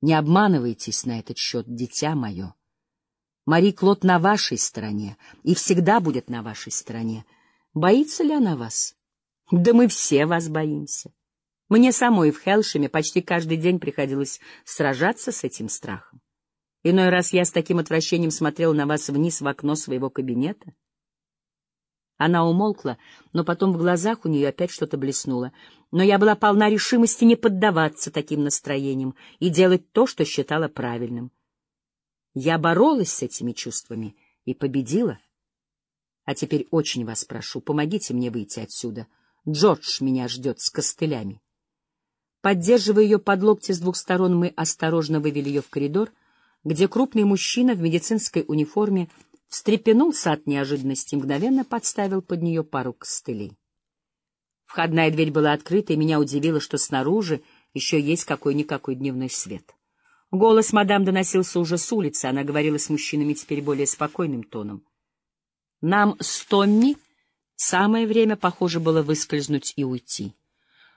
Не обманывайтесь на этот счет, дитя мое. Мари Клод на вашей стороне и всегда будет на вашей стороне. Боится ли она вас? Да мы все вас боимся. Мне самой в Хелшеме почти каждый день приходилось сражаться с этим страхом. Иной раз я с таким отвращением смотрел на вас вниз в окно своего кабинета. Она умолкла, но потом в глазах у нее опять что-то блеснуло. Но я была полна решимости не поддаваться таким настроениям и делать то, что считала правильным. Я боролась с этими чувствами и победила. А теперь очень вас прошу, помогите мне выйти отсюда. Джордж меня ждет с костылями. Поддерживая ее под локти с двух сторон, мы осторожно вывели ее в коридор, где крупный мужчина в медицинской униформе встрепенулся от неожиданности, мгновенно подставил под нее пару костылей. Входная дверь была открыта, и меня удивило, что снаружи еще есть какой-никакой дневной свет. Голос мадам доносился уже с улицы, она говорила с мужчинами теперь более спокойным тоном. Нам с Томми самое время, похоже, было выскользнуть и уйти.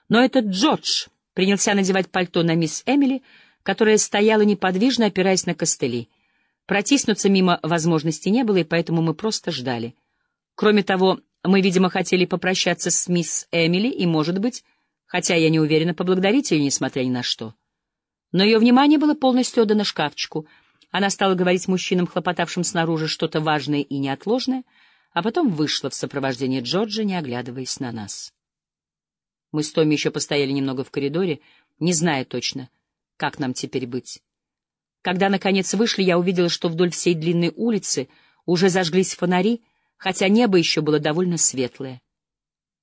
Но этот Джордж принялся надевать пальто на мисс Эмили, которая стояла неподвижно, опираясь на костыли. Протиснуться мимо возможности не было, и поэтому мы просто ждали. Кроме того, мы, видимо, хотели попрощаться с мисс Эмили и, может быть, хотя я не уверена, поблагодарить ее, несмотря ни на что. Но ее внимание было полностью отдано шкафчику. Она стала говорить мужчинам, хлопотавшим снаружи, что-то важное и неотложное, а потом вышла в сопровождении Джорджа, не оглядываясь на нас. Мы с Томми еще постояли немного в коридоре, не зная точно, как нам теперь быть. Когда, наконец, вышли, я увидела, что вдоль всей длинной улицы уже зажглись фонари, хотя небо еще было довольно светлое.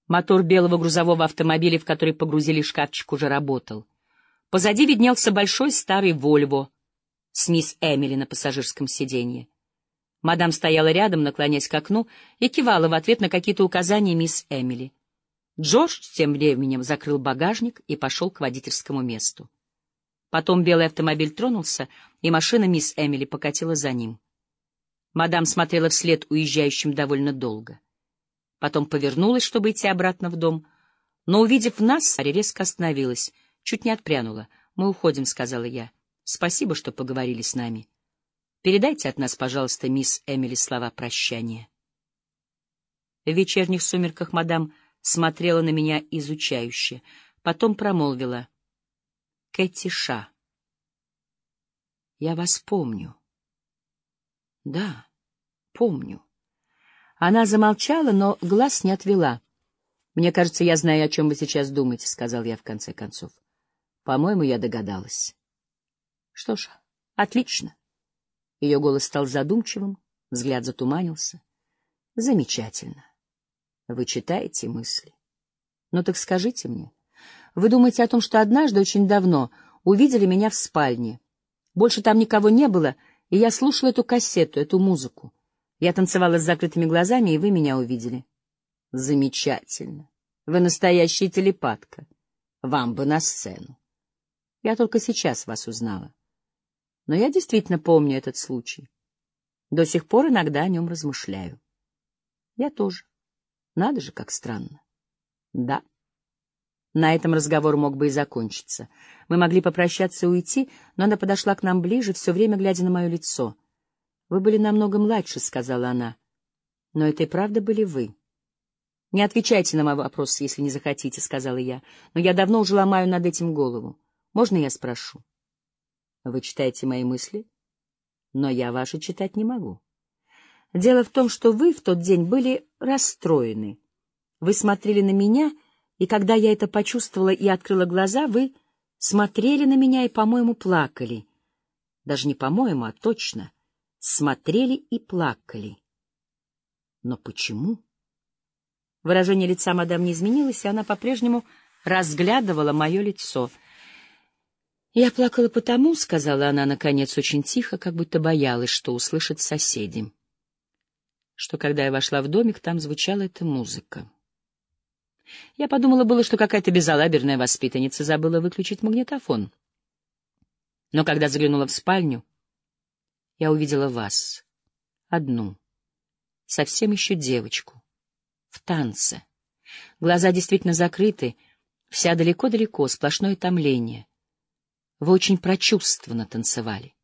Мотор белого грузового автомобиля, в который погрузили шкафчик, уже работал. Позади виднелся большой старый «Вольво» с мисс Эмили на пассажирском сиденье. Мадам стояла рядом, наклонясь к окну, и кивала в ответ на какие-то указания мисс Эмили. Джордж тем временем закрыл багажник и пошел к водительскому месту. Потом белый автомобиль тронулся, и машина мисс Эмили покатила за ним. Мадам смотрела вслед уезжающим довольно долго. Потом повернулась, чтобы идти обратно в дом, но, увидев нас, резко остановилась — Чуть не отпрянула. «Мы уходим», — сказала я. «Спасибо, что поговорили с нами. Передайте от нас, пожалуйста, мисс Эмили слова прощания». В вечерних сумерках мадам смотрела на меня изучающе, потом промолвила. «Кэти Ша, я вас помню». «Да, помню». Она замолчала, но глаз не отвела. «Мне кажется, я знаю, о чем вы сейчас думаете», — сказал я в конце концов. По-моему, я догадалась. Что ж, отлично. Ее голос стал задумчивым, взгляд затуманился. Замечательно. Вы читаете мысли. Ну так скажите мне, вы думаете о том, что однажды, очень давно, увидели меня в спальне. Больше там никого не было, и я слушала эту кассету, эту музыку. Я танцевала с закрытыми глазами, и вы меня увидели. Замечательно. Вы настоящая телепатка. Вам бы на сцену. Я только сейчас вас узнала. Но я действительно помню этот случай. До сих пор иногда о нем размышляю. Я тоже. Надо же, как странно. Да. На этом разговор мог бы и закончиться. Мы могли попрощаться и уйти, но она подошла к нам ближе, все время глядя на мое лицо. «Вы были намного младше», — сказала она. «Но это и правда были вы». «Не отвечайте на мой вопрос, если не захотите», — сказала я. «Но я давно уже ломаю над этим голову. Можно я спрошу? Вы читаете мои мысли? Но я ваши читать не могу. Дело в том, что вы в тот день были расстроены. Вы смотрели на меня, и когда я это почувствовала и открыла глаза, вы смотрели на меня и, по-моему, плакали. Даже не по-моему, а точно. Смотрели и плакали. Но почему? Выражение лица мадам не изменилось, и она по-прежнему разглядывала мое лицо — «Я плакала потому, — сказала она, наконец, очень тихо, как будто боялась, что услышат соседи, что, когда я вошла в домик, там звучала эта музыка. Я подумала было, что какая-то безалаберная воспитанница забыла выключить магнитофон. Но когда заглянула в спальню, я увидела вас, одну, совсем еще девочку, в танце. Глаза действительно закрыты, вся далеко-далеко, сплошное томление. Вы очень прочувствованно танцевали.